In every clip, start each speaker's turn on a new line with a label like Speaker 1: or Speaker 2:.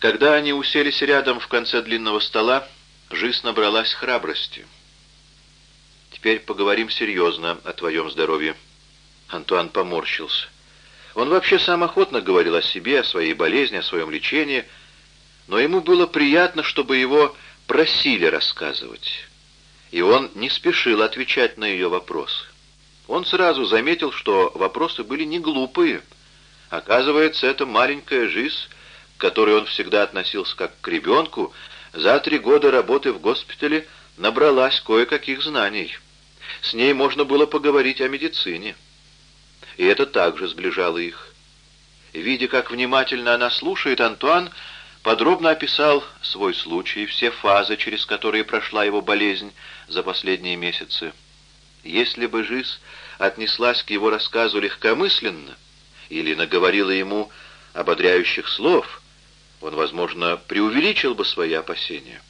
Speaker 1: Когда они уселись рядом в конце длинного стола, Жизнь набралась храбрости. «Теперь поговорим серьезно о твоем здоровье». Антуан поморщился. Он вообще сам охотно говорил о себе, о своей болезни, о своем лечении, но ему было приятно, чтобы его просили рассказывать. И он не спешил отвечать на ее вопросы. Он сразу заметил, что вопросы были не глупые. Оказывается, эта маленькая жизнь, к которой он всегда относился как к ребенку, за три года работы в госпитале набралась кое-каких знаний. С ней можно было поговорить о медицине. И это также сближало их. Видя, как внимательно она слушает, Антуан подробно описал свой случай, все фазы, через которые прошла его болезнь за последние месяцы. Если бы Жиз отнеслась к его рассказу легкомысленно или наговорила ему ободряющих слов — он, возможно, преувеличил бы свои опасения.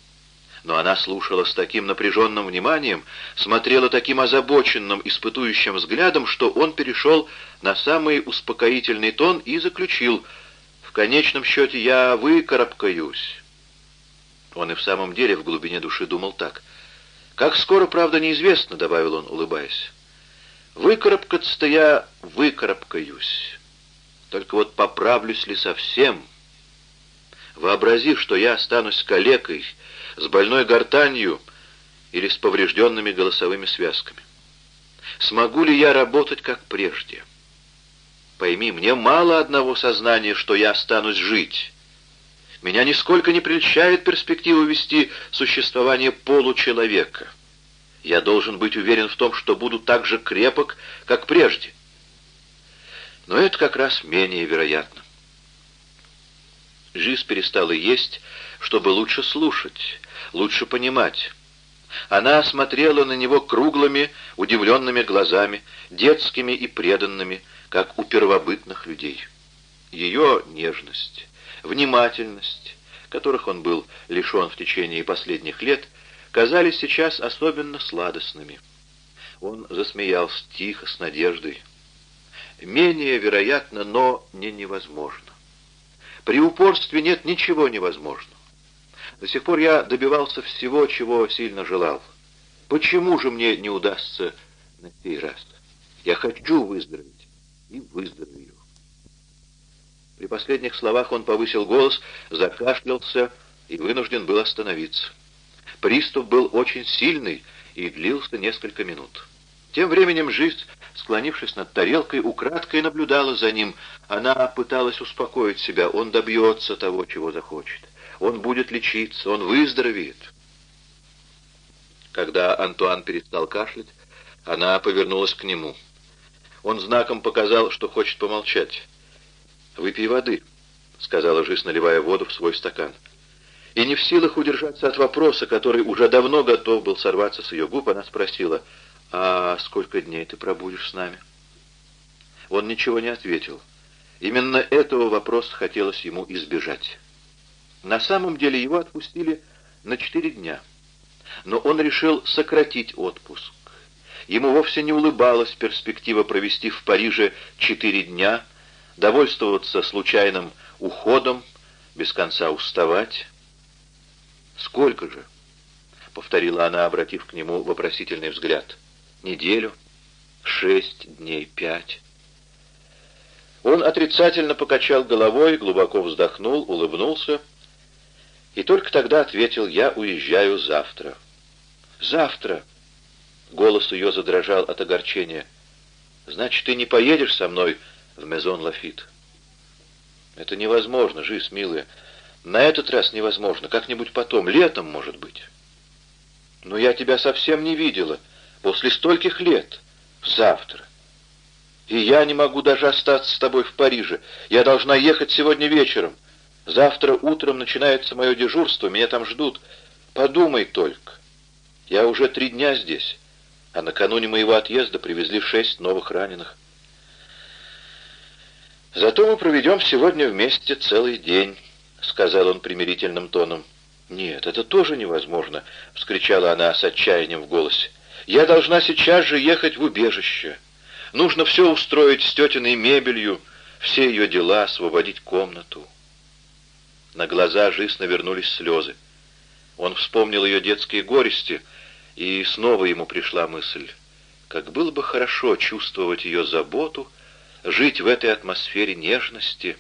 Speaker 1: Но она слушала с таким напряженным вниманием, смотрела таким озабоченным, испытующим взглядом, что он перешел на самый успокоительный тон и заключил «В конечном счете я выкарабкаюсь». Он и в самом деле в глубине души думал так. «Как скоро, правда, неизвестно», — добавил он, улыбаясь. «Выкарабкаться-то я выкарабкаюсь. Только вот поправлюсь ли совсем?» Вообразив, что я останусь калекой, с больной гортанью или с поврежденными голосовыми связками. Смогу ли я работать как прежде? Пойми, мне мало одного сознания, что я останусь жить. Меня нисколько не прельщает перспектива вести существование получеловека. Я должен быть уверен в том, что буду так же крепок, как прежде. Но это как раз менее вероятно. Жиз перестала есть, чтобы лучше слушать, лучше понимать. Она смотрела на него круглыми, удивленными глазами, детскими и преданными, как у первобытных людей. Ее нежность, внимательность, которых он был лишен в течение последних лет, казались сейчас особенно сладостными. Он засмеялся тихо, с надеждой. Менее вероятно, но не невозможно. При упорстве нет ничего невозможного. До сих пор я добивался всего, чего сильно желал. Почему же мне не удастся на сей раз? Я хочу выздороветь и выздоровею. При последних словах он повысил голос, закашлялся и вынужден был остановиться. Приступ был очень сильный и длился несколько минут. Тем временем жизнь, склонившись над тарелкой, украдкой наблюдала за ним. Она пыталась успокоить себя. Он добьется того, чего захочет. Он будет лечиться, он выздоровеет. Когда Антуан перестал кашлять, она повернулась к нему. Он знаком показал, что хочет помолчать. «Выпей воды», — сказала Жизнь, наливая воду в свой стакан. И не в силах удержаться от вопроса, который уже давно готов был сорваться с ее губ, она спросила — «А сколько дней ты пробудешь с нами?» Он ничего не ответил. Именно этого вопроса хотелось ему избежать. На самом деле его отпустили на четыре дня. Но он решил сократить отпуск. Ему вовсе не улыбалась перспектива провести в Париже четыре дня, довольствоваться случайным уходом, без конца уставать. «Сколько же?» — повторила она, обратив к нему вопросительный взгляд неделю, шесть дней, пять. Он отрицательно покачал головой, глубоко вздохнул, улыбнулся и только тогда ответил «Я уезжаю завтра». «Завтра!» Голос ее задрожал от огорчения. «Значит, ты не поедешь со мной в Мезон Лафит?» «Это невозможно, Жиз, милая. На этот раз невозможно. Как-нибудь потом, летом, может быть». «Но я тебя совсем не видела» после стольких лет, завтра. И я не могу даже остаться с тобой в Париже. Я должна ехать сегодня вечером. Завтра утром начинается мое дежурство, меня там ждут. Подумай только. Я уже три дня здесь, а накануне моего отъезда привезли шесть новых раненых. Зато мы проведем сегодня вместе целый день, — сказал он примирительным тоном. «Нет, это тоже невозможно!» — вскричала она с отчаянием в голосе. Я должна сейчас же ехать в убежище. Нужно все устроить с тетиной мебелью, все ее дела, освободить комнату. На глаза жизнь навернулись слезы. Он вспомнил ее детские горести, и снова ему пришла мысль. Как было бы хорошо чувствовать ее заботу, жить в этой атмосфере нежности.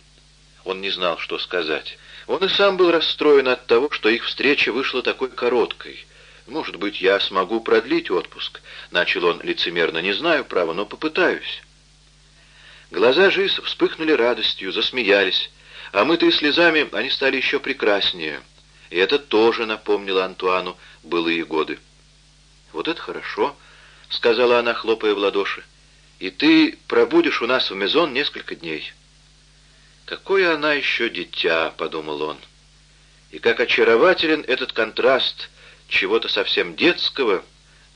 Speaker 1: Он не знал, что сказать. Он и сам был расстроен от того, что их встреча вышла такой короткой. «Может быть, я смогу продлить отпуск?» — начал он лицемерно. «Не знаю, право, но попытаюсь». Глаза Жиз вспыхнули радостью, засмеялись, а мытые слезами они стали еще прекраснее. И это тоже напомнило Антуану былые годы. «Вот это хорошо», — сказала она, хлопая в ладоши. «И ты пробудешь у нас в Мезон несколько дней». «Какое она еще дитя», — подумал он. «И как очарователен этот контраст чего-то совсем детского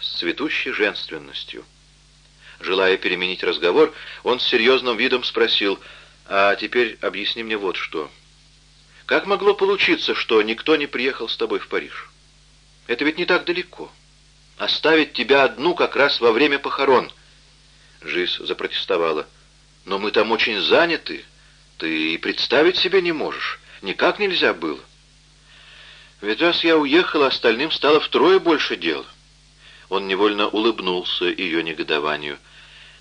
Speaker 1: с цветущей женственностью». Желая переменить разговор, он с серьезным видом спросил, «А теперь объясни мне вот что. Как могло получиться, что никто не приехал с тобой в Париж? Это ведь не так далеко. Оставить тебя одну как раз во время похорон». Жиз запротестовала. «Но мы там очень заняты. Ты и представить себе не можешь. Никак нельзя было». «Ведь раз я уехала, остальным стало втрое больше дел». Он невольно улыбнулся ее негодованию.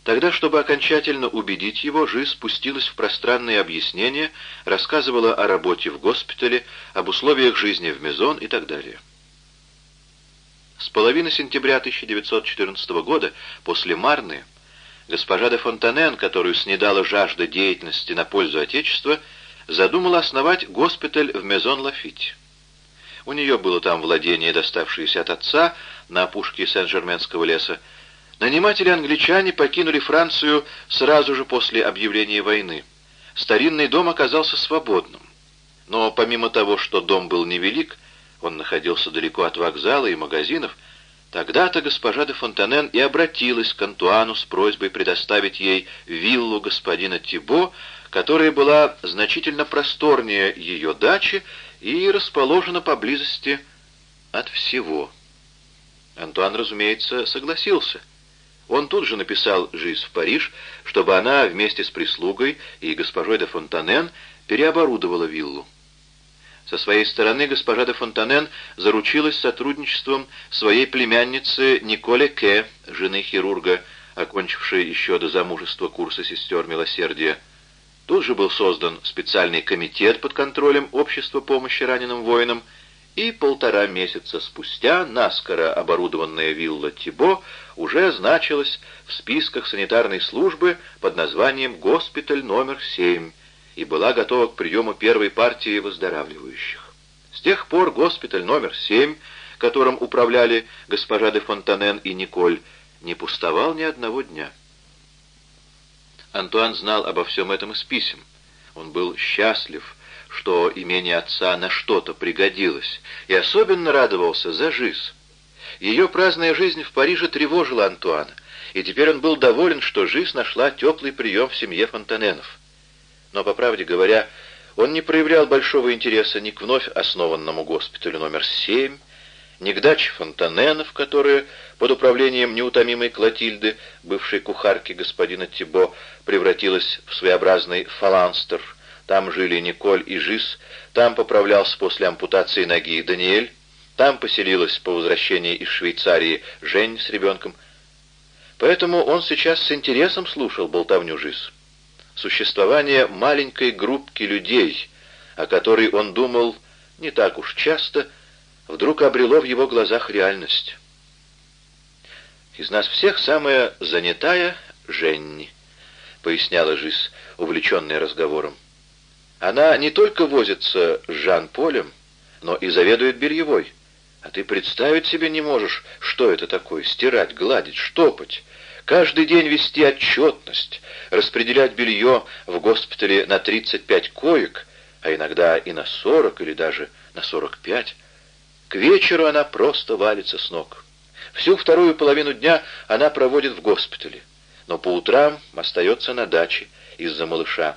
Speaker 1: Тогда, чтобы окончательно убедить его, Жи спустилась в пространные объяснения, рассказывала о работе в госпитале, об условиях жизни в Мезон и так далее. С половины сентября 1914 года, после Марны, госпожа де Фонтанен, которую снедала жажда деятельности на пользу Отечества, задумала основать госпиталь в Мезон-Лафите. У нее было там владение, доставшееся от отца, на опушке Сен-Жерменского леса, Наниматели-англичане покинули Францию сразу же после объявления войны. Старинный дом оказался свободным. Но помимо того, что дом был невелик, он находился далеко от вокзала и магазинов, тогда-то госпожа де Фонтанен и обратилась к Антуану с просьбой предоставить ей виллу господина Тибо, которая была значительно просторнее ее дачи и расположена поблизости от всего. Антуан, разумеется, согласился. Он тут же написал Жиз в Париж, чтобы она вместе с прислугой и госпожой де Фонтанен переоборудовала виллу. Со своей стороны госпожа де Фонтанен заручилась сотрудничеством своей племянницы Николе Ке, жены хирурга, окончившей еще до замужества курса сестер милосердия. Тут же был создан специальный комитет под контролем Общества помощи раненым воинам, и полтора месяца спустя наскоро оборудованная вилла Тибо уже значилась в списках санитарной службы под названием «Госпиталь номер 7» и была готова к приему первой партии выздоравливающих. С тех пор госпиталь номер 7, которым управляли госпожа де Фонтанен и Николь, не пустовал ни одного дня. Антуан знал обо всем этом из писем. Он был счастлив, что имение отца на что-то пригодилось, и особенно радовался за Жиз. Ее праздная жизнь в Париже тревожила Антуана, и теперь он был доволен, что Жиз нашла теплый прием в семье Фонтаненов. Но, по правде говоря, он не проявлял большого интереса ни к вновь основанному госпиталю номер 7, ни к даче Фонтаненов, которая под управлением неутомимой Клотильды, бывшей кухарки господина Тибо, превратилась в своеобразный фаланстер – там жили Николь и Жиз, там поправлялся после ампутации ноги Даниэль, там поселилась по возвращении из Швейцарии Жень с ребенком. Поэтому он сейчас с интересом слушал болтовню Жиз. Существование маленькой группки людей, о которой он думал не так уж часто, вдруг обрело в его глазах реальность. «Из нас всех самая занятая Женни», — поясняла Жиз, увлеченная разговором. Она не только возится с Жан-Полем, но и заведует бельевой. А ты представить себе не можешь, что это такое — стирать, гладить, штопать. Каждый день вести отчетность, распределять белье в госпитале на 35 коек, а иногда и на 40 или даже на 45. К вечеру она просто валится с ног. Всю вторую половину дня она проводит в госпитале, но по утрам остается на даче из-за малыша.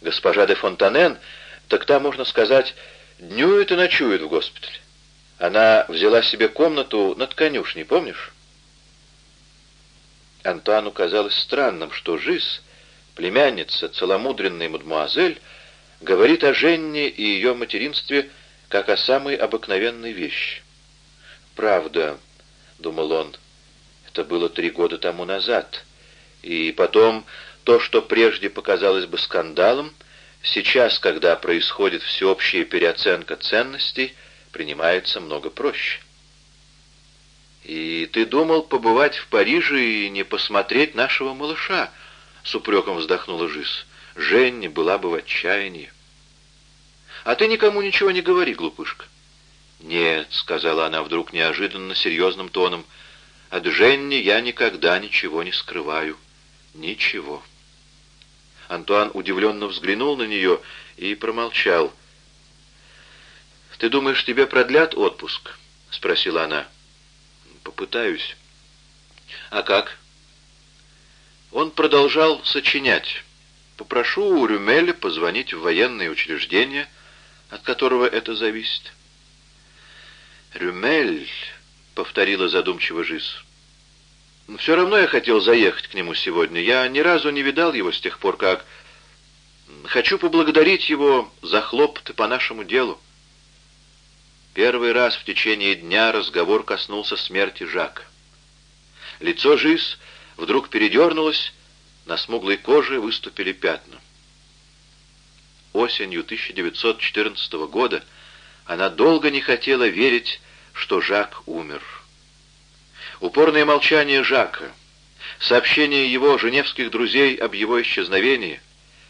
Speaker 1: Госпожа де Фонтанен, так та, можно сказать, днюет и ночует в госпитале. Она взяла себе комнату над конюшней, помнишь? Антуану казалось странным, что Жиз, племянница целомудренной мадемуазель, говорит о Женне и ее материнстве как о самой обыкновенной вещи. «Правда», — думал он, — «это было три года тому назад, и потом то, что прежде показалось бы скандалом, сейчас, когда происходит всеобщая переоценка ценностей, принимается много проще». «И ты думал побывать в Париже и не посмотреть нашего малыша?» — с упреком вздохнула Жиз. «Женни была бы в отчаянии». «А ты никому ничего не говори, глупышка». «Нет», — сказала она вдруг неожиданно серьезным тоном, — «от Женни я никогда ничего не скрываю. Ничего». Антуан удивленно взглянул на нее и промолчал. «Ты думаешь, тебе продлят отпуск?» — спросила она. Попытаюсь. А как? Он продолжал сочинять. Попрошу у Рюмеля позвонить в военное учреждение, от которого это зависит. «Рюмель», — повторила задумчиво Жиз. «Все равно я хотел заехать к нему сегодня. Я ни разу не видал его с тех пор, как... Хочу поблагодарить его за хлопоты по нашему делу. Первый раз в течение дня разговор коснулся смерти Жака. Лицо Жиз вдруг передернулось, на смуглой коже выступили пятна. Осенью 1914 года она долго не хотела верить, что Жак умер. Упорное молчание Жака, сообщение его женевских друзей об его исчезновении,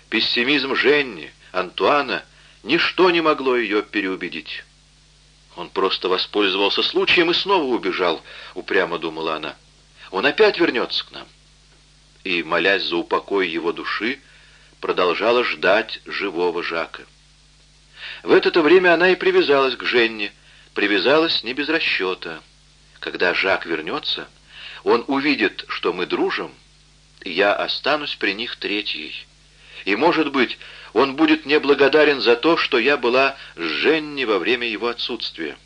Speaker 1: пессимизм Женни, Антуана — ничто не могло ее переубедить. Он просто воспользовался случаем и снова убежал, упрямо думала она. Он опять вернется к нам. И, молясь за упокой его души, продолжала ждать живого Жака. В это время она и привязалась к Женне, привязалась не без расчета. Когда Жак вернется, он увидит, что мы дружим, и я останусь при них третьей. И, может быть, он будет мне благодарен за то, что я была с Женни во время его отсутствия.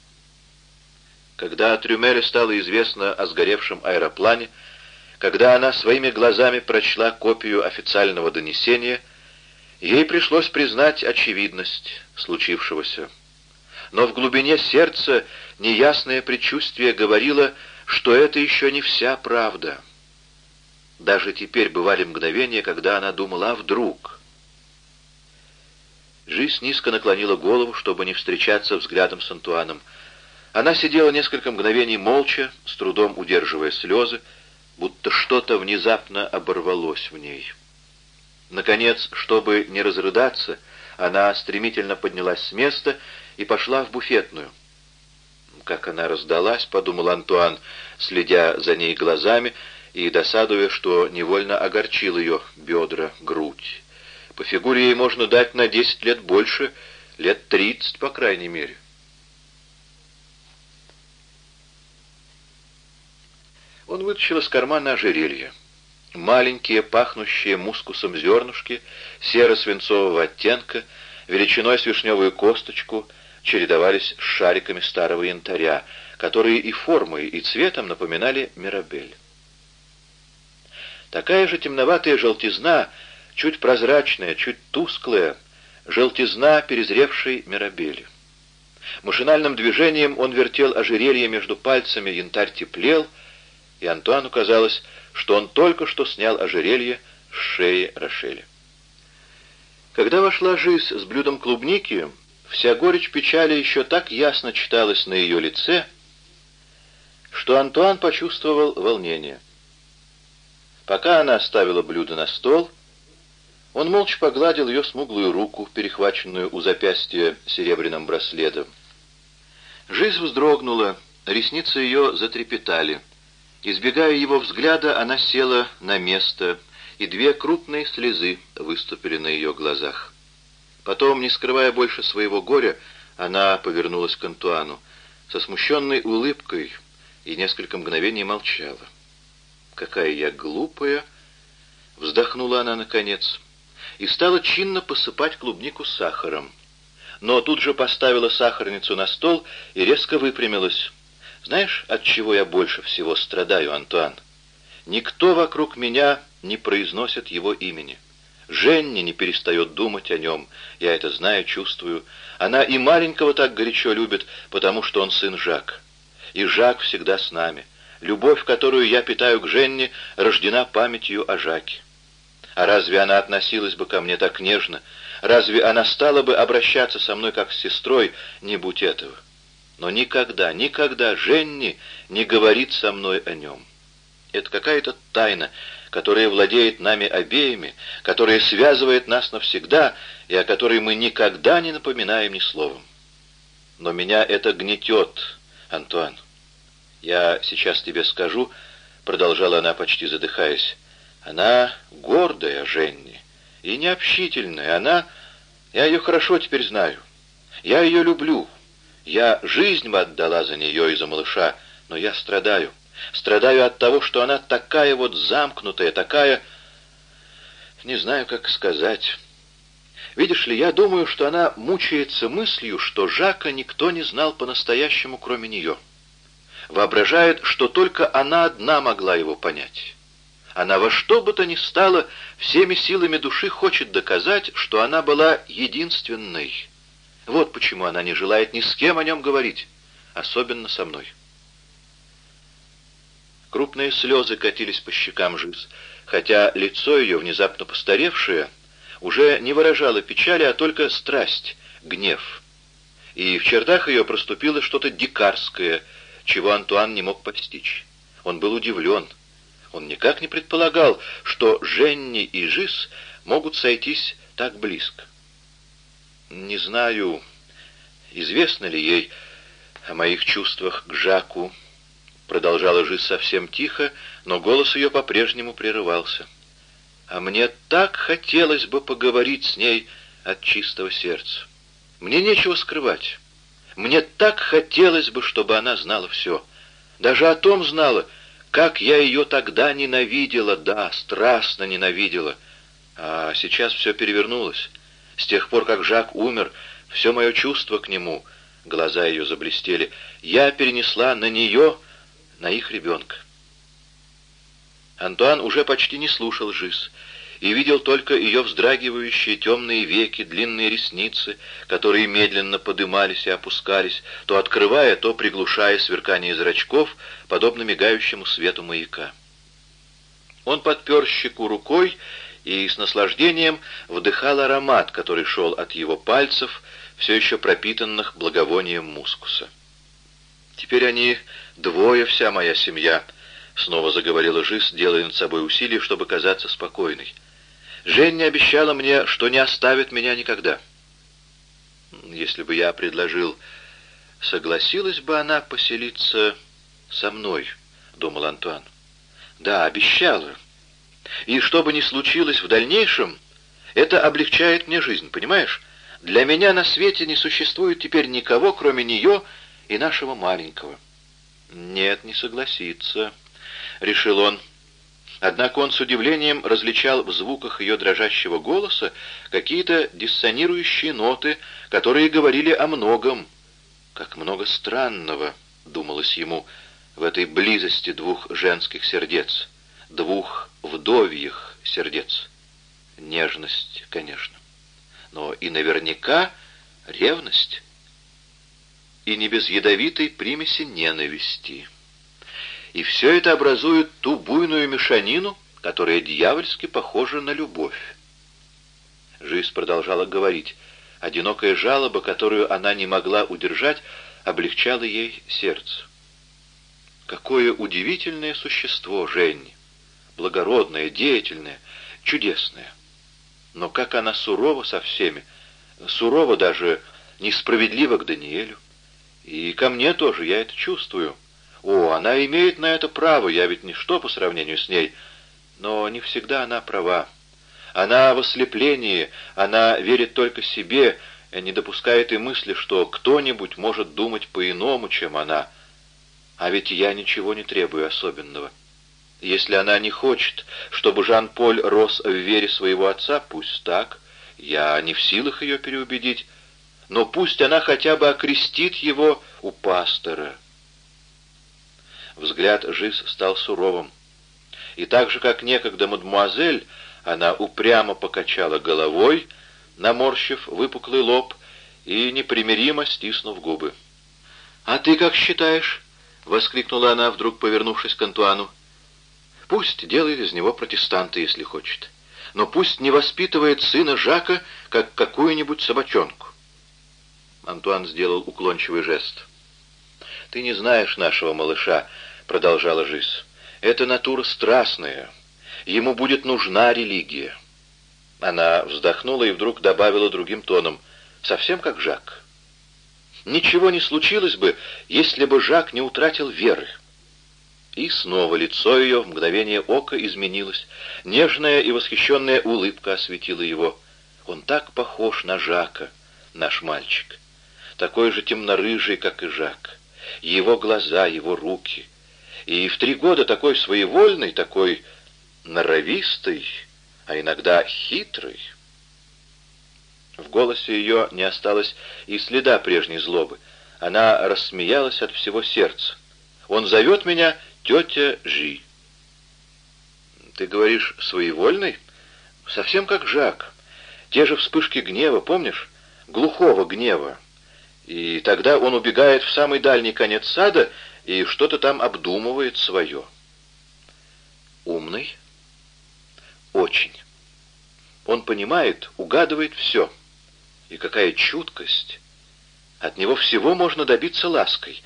Speaker 1: Когда Трюмере стало известно о сгоревшем аэроплане, когда она своими глазами прочла копию официального донесения, ей пришлось признать очевидность случившегося. Но в глубине сердца неясное предчувствие говорило, что это еще не вся правда. Даже теперь бывали мгновения, когда она думала, а вдруг... Жизнь низко наклонила голову, чтобы не встречаться взглядом с Антуаном. Она сидела несколько мгновений молча, с трудом удерживая слезы, будто что-то внезапно оборвалось в ней. Наконец, чтобы не разрыдаться, она стремительно поднялась с места и пошла в буфетную. «Как она раздалась», — подумал Антуан, следя за ней глазами и досадуя, что невольно огорчил ее бедра, грудь. По фигуре ей можно дать на десять лет больше, лет тридцать, по крайней мере. Он вытащил из кармана ожерелье. Маленькие, пахнущие мускусом зернышки, серо-свинцового оттенка, величиной с вишневую косточку, чередовались с шариками старого янтаря, которые и формой, и цветом напоминали мирабель. Такая же темноватая желтизна — чуть прозрачная, чуть тусклая, желтизна перезревшей мирабели. Машинальным движением он вертел ожерелье между пальцами, янтарь теплел, и Антуану казалось, что он только что снял ожерелье с шеи Рошеля. Когда вошла Жиз с блюдом клубники, вся горечь печали еще так ясно читалась на ее лице, что Антуан почувствовал волнение. Пока она оставила блюдо на стол, он молча погладил ее смуглую руку, перехваченную у запястья серебряным браслетом. Жизнь вздрогнула, ресницы ее затрепетали. Избегая его взгляда, она села на место, и две крупные слезы выступили на ее глазах. Потом, не скрывая больше своего горя, она повернулась к Антуану со смущенной улыбкой и несколько мгновений молчала. «Какая я глупая!» — вздохнула она наконец — и стала чинно посыпать клубнику сахаром. Но тут же поставила сахарницу на стол и резко выпрямилась. «Знаешь, от чего я больше всего страдаю, Антуан? Никто вокруг меня не произносит его имени. Женни не перестает думать о нем, я это знаю, чувствую. Она и маленького так горячо любит, потому что он сын Жак. И Жак всегда с нами. Любовь, которую я питаю к Женне, рождена памятью о Жаке. А разве она относилась бы ко мне так нежно? Разве она стала бы обращаться со мной как с сестрой, не будь этого? Но никогда, никогда Женни не говорит со мной о нем. Это какая-то тайна, которая владеет нами обеими, которая связывает нас навсегда и о которой мы никогда не напоминаем ни словом. Но меня это гнетет, Антуан. Я сейчас тебе скажу, продолжала она, почти задыхаясь, она гордая, Женни, и необщительная. Она... Я ее хорошо теперь знаю. Я ее люблю. Я жизнь отдала за нее и за малыша, но я страдаю. Страдаю от того, что она такая вот замкнутая, такая... Не знаю, как сказать. Видишь ли, я думаю, что она мучается мыслью, что Жака никто не знал по-настоящему, кроме нее. Воображает, что только она одна могла его понять. Она во что бы то ни стало всеми силами души хочет доказать, что она была единственной. Вот почему она не желает ни с кем о нем говорить, особенно со мной. Крупные слезы катились по щекам Жиз, хотя лицо ее, внезапно постаревшее, уже не выражало печали, а только страсть, гнев. И в чертах ее проступило что-то дикарское, чего Антуан не мог постичь. Он был удивлен — он никак не предполагал, что Женни и Жиз могут сойтись так близко. Не знаю, известно ли ей о моих чувствах к Жаку, продолжала Жиз совсем тихо, но голос ее по-прежнему прерывался. А мне так хотелось бы поговорить с ней от чистого сердца. Мне нечего скрывать. Мне так хотелось бы, чтобы она знала все. Даже о том знала, как я ее тогда ненавидела, да, страстно ненавидела. А сейчас все перевернулось. С тех пор, как Жак умер, все мое чувство к нему, глаза ее заблестели, я перенесла на нее, на их ребенка. Антуан уже почти не слушал Жиз и видел только ее вздрагивающие темные веки, длинные ресницы, которые медленно подымались и опускались, то открывая, то приглушая сверкание зрачков, подобно мигающему свету маяка. Он подпер щеку рукой и с наслаждением вдыхал аромат, который шел от его пальцев, все еще пропитанных благовонием мускуса. «Теперь они двое, вся моя семья», — снова заговорила Жиз, делая над собой усилие, чтобы казаться спокойной. Женя обещала мне, что не оставит меня никогда. Если бы я предложил, согласилась бы она поселиться со мной, думал Антуан. Да, обещала. И что бы ни случилось в дальнейшем, это облегчает мне жизнь, понимаешь? Для меня на свете не существует теперь никого, кроме нее и нашего маленького. Нет, не согласится, решил он. Однако он с удивлением различал в звуках ее дрожащего голоса какие-то диссонирующие ноты, которые говорили о многом. «Как много странного», — думалось ему, — «в этой близости двух женских сердец, двух вдовьих сердец. Нежность, конечно, но и наверняка ревность, и не без ядовитой примеси ненависти». И все это образует ту буйную мешанину, которая дьявольски похожа на любовь. Жизнь продолжала говорить. Одинокая жалоба, которую она не могла удержать, облегчала ей сердце. Какое удивительное существо Женни! Благородное, деятельное, чудесное. Но как она сурова со всеми, сурова даже несправедлива к Даниэлю. И ко мне тоже, я это чувствую. О, она имеет на это право, я ведь ничто по сравнению с ней. Но не всегда она права. Она в ослеплении, она верит только себе, не допускает и мысли, что кто-нибудь может думать по-иному, чем она. А ведь я ничего не требую особенного. Если она не хочет, чтобы Жан-Поль рос в вере своего отца, пусть так. Я не в силах ее переубедить. Но пусть она хотя бы окрестит его у пастора. Взгляд Жиз стал суровым. И так же, как некогда мадемуазель, Она упрямо покачала головой, наморщив выпуклый лоб и непримиримо стиснув губы. «А ты как считаешь?» — воскликнула она, вдруг повернувшись к Антуану. «Пусть делает из него протестанта, если хочет, но пусть не воспитывает сына Жака, как какую-нибудь собачонку». Антуан сделал уклончивый жест. «Ты не знаешь нашего малыша», — продолжала Жиз. «Это натура страстная. Ему будет нужна религия». Она вздохнула и вдруг добавила другим тоном, совсем как Жак. «Ничего не случилось бы, если бы Жак не утратил веры». И снова лицо ее в мгновение ока изменилось. Нежная и восхищенная улыбка осветила его. Он так похож на Жака, наш мальчик. Такой же темнорыжий, как и Жак. Его глаза, его руки. И в три года такой своевольный, такой норовистый, а иногда хитрый. В голосе ее не осталось и следа прежней злобы. Она рассмеялась от всего сердца. «Он зовет меня тетя Жи». «Ты говоришь, своевольный?» «Совсем как Жак. Те же вспышки гнева, помнишь? Глухого гнева. И тогда он убегает в самый дальний конец сада и что-то там обдумывает свое». «Умный?» Очень. Он понимает, угадывает все. И какая чуткость! От него всего можно добиться лаской.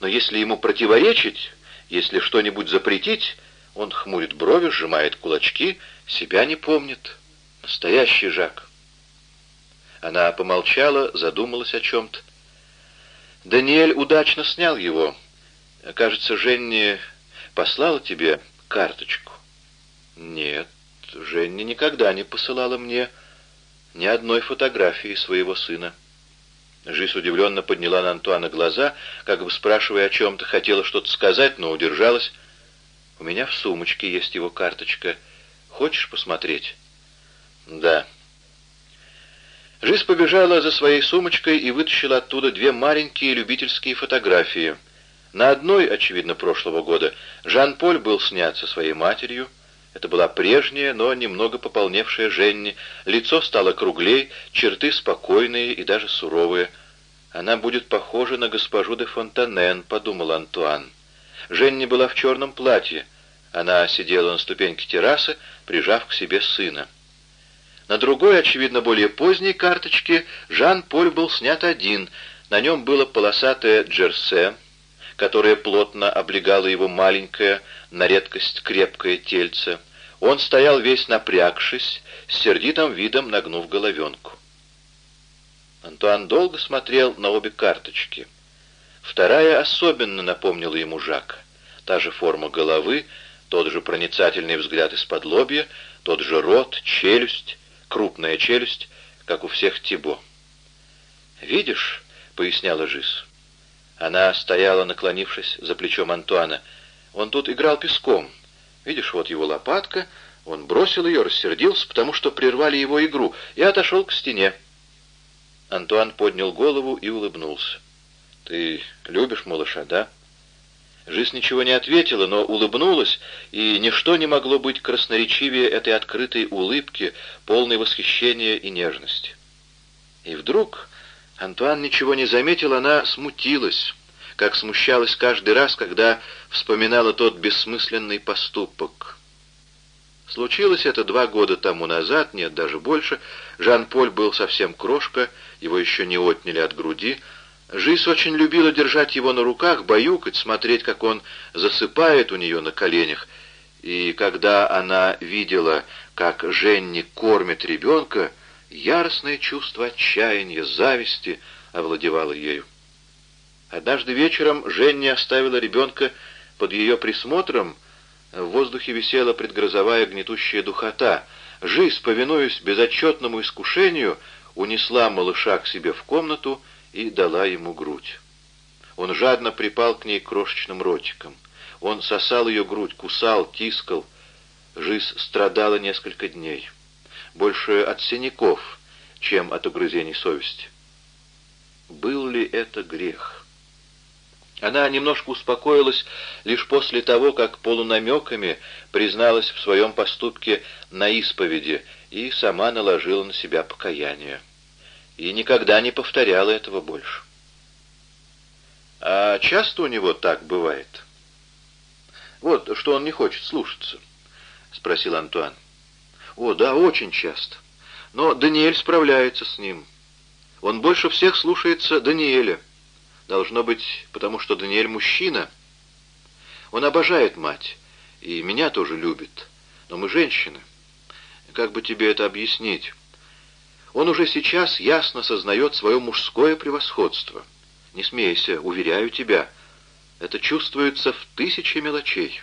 Speaker 1: Но если ему противоречить, если что-нибудь запретить, он хмурит брови, сжимает кулачки, себя не помнит. Настоящий Жак. Она помолчала, задумалась о чем-то. Даниэль удачно снял его. Кажется, Женни послала тебе карточку. Нет. Женя никогда не посылала мне ни одной фотографии своего сына. Жизнь удивленно подняла на Антуана глаза, как бы спрашивая о чем-то, хотела что-то сказать, но удержалась. «У меня в сумочке есть его карточка. Хочешь посмотреть?» «Да». Жизнь побежала за своей сумочкой и вытащила оттуда две маленькие любительские фотографии. На одной, очевидно, прошлого года, Жан-Поль был снят со своей матерью, это была прежняя, но немного пополневшая Женни. Лицо стало круглей, черты спокойные и даже суровые. «Она будет похожа на госпожу де Фонтанен», — подумал Антуан. Женни была в черном платье. Она сидела на ступеньке террасы, прижав к себе сына. На другой, очевидно, более поздней карточке Жан-Поль был снят один. На нем было полосатое джерсе, которое плотно облегало его маленькое, на редкость крепкое тельце. Он стоял весь напрягшись, с сердитым видом нагнув головенку. Антуан долго смотрел на обе карточки. Вторая особенно напомнила ему Жака. Та же форма головы, тот же проницательный взгляд из-под лобья, тот же рот, челюсть, крупная челюсть, как у всех Тибо. «Видишь?» — поясняла Жиз. Она стояла, наклонившись за плечом Антуана. «Он тут играл песком. Видишь, вот его лопатка. Он бросил ее, рассердился, потому что прервали его игру, и отошел к стене. Антуан поднял голову и улыбнулся. «Ты любишь малыша, да?» Жизнь ничего не ответила, но улыбнулась, и ничто не могло быть красноречивее этой открытой улыбки, полной восхищения и нежности. И вдруг Антуан ничего не заметил, она смутилась как смущалась каждый раз, когда вспоминала тот бессмысленный поступок. Случилось это два года тому назад, нет, даже больше. Жан-Поль был совсем крошка, его еще не отняли от груди. Жизнь очень любила держать его на руках, баюкать, смотреть, как он засыпает у нее на коленях. И когда она видела, как Женни кормит ребенка, яростное чувство отчаяния, зависти овладевало ею. Однажды вечером Женни оставила ребенка под ее присмотром. В воздухе висела предгрозовая гнетущая духота. Жизнь, повинуясь безотчетному искушению, унесла малыша к себе в комнату и дала ему грудь. Он жадно припал к ней крошечным ротиком. Он сосал ее грудь, кусал, тискал. Жизнь страдала несколько дней. Больше от синяков, чем от угрызений совести. Был ли это грех? Она немножко успокоилась лишь после того, как полунамеками призналась в своем поступке на исповеди и сама наложила на себя покаяние. И никогда не повторяла этого больше. А часто у него так бывает? Вот, что он не хочет слушаться, — спросил Антуан. О, да, очень часто. Но Даниэль справляется с ним. Он больше всех слушается Даниэля. Должно быть, потому что Даниэль мужчина. Он обожает мать, и меня тоже любит. Но мы женщины. Как бы тебе это объяснить? Он уже сейчас ясно сознает свое мужское превосходство. Не смейся, уверяю тебя, это чувствуется в тысячи мелочей.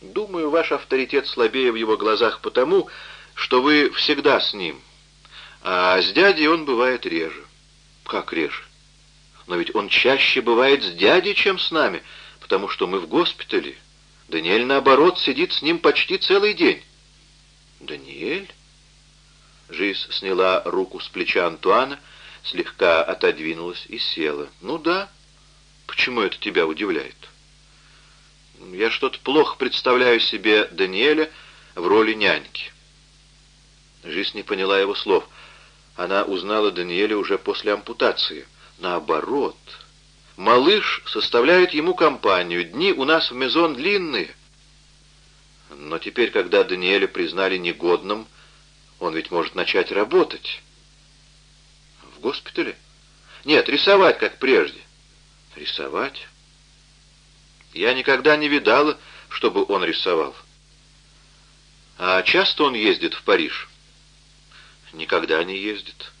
Speaker 1: Думаю, ваш авторитет слабее в его глазах потому, что вы всегда с ним, а с дядей он бывает реже. Как реже? Но ведь он чаще бывает с дядей, чем с нами, потому что мы в госпитале. Даниэль, наоборот, сидит с ним почти целый день. Даниэль? Жиз сняла руку с плеча Антуана, слегка отодвинулась и села. Ну да. Почему это тебя удивляет? Я что-то плохо представляю себе Даниэля в роли няньки. Жизнь не поняла его слов. Она узнала Даниэля уже после ампутации. Наоборот. Малыш составляет ему компанию. Дни у нас в Мезон длинные. Но теперь, когда Даниэля признали негодным, он ведь может начать работать. В госпитале? Нет, рисовать, как прежде. Рисовать? Я никогда не видала, чтобы он рисовал. А часто он ездит в Париж? Никогда не ездит.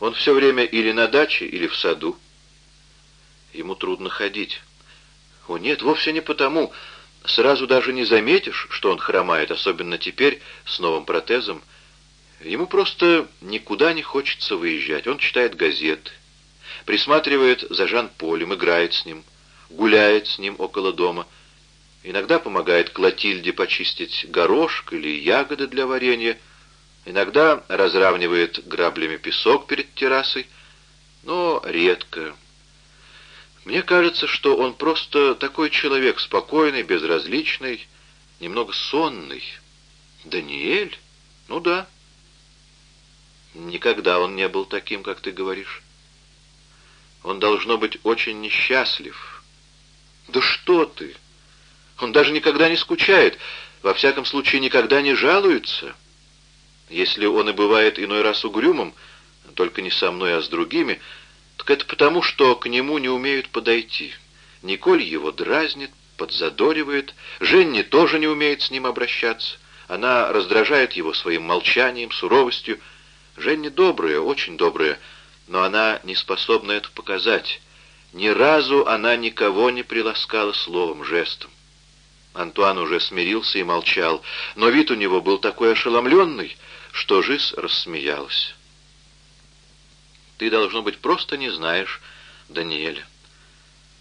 Speaker 1: Он все время или на даче, или в саду. Ему трудно ходить. О, нет, вовсе не потому. Сразу даже не заметишь, что он хромает, особенно теперь с новым протезом. Ему просто никуда не хочется выезжать. Он читает газеты, присматривает за Жан-Полем, играет с ним, гуляет с ним около дома. Иногда помогает Клотильде почистить горошек или ягоды для варенья, Иногда разравнивает граблями песок перед террасой, но редко. Мне кажется, что он просто такой человек спокойный, безразличный, немного сонный. Даниэль? Ну да. Никогда он не был таким, как ты говоришь. Он должно быть очень несчастлив. Да что ты! Он даже никогда не скучает, во всяком случае никогда не жалуется. Если он и бывает иной раз угрюмым, только не со мной, а с другими, так это потому, что к нему не умеют подойти. Николь его дразнит, подзадоривает, Женни тоже не умеет с ним обращаться. Она раздражает его своим молчанием, суровостью. Женни добрая, очень добрая, но она не способна это показать. Ни разу она никого не приласкала словом, жестом. Антуан уже смирился и молчал, но вид у него был такой ошеломленный, что Жиз рассмеялась. «Ты, должно быть, просто не знаешь Даниэля.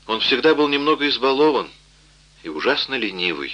Speaker 1: Он всегда был немного избалован и ужасно ленивый.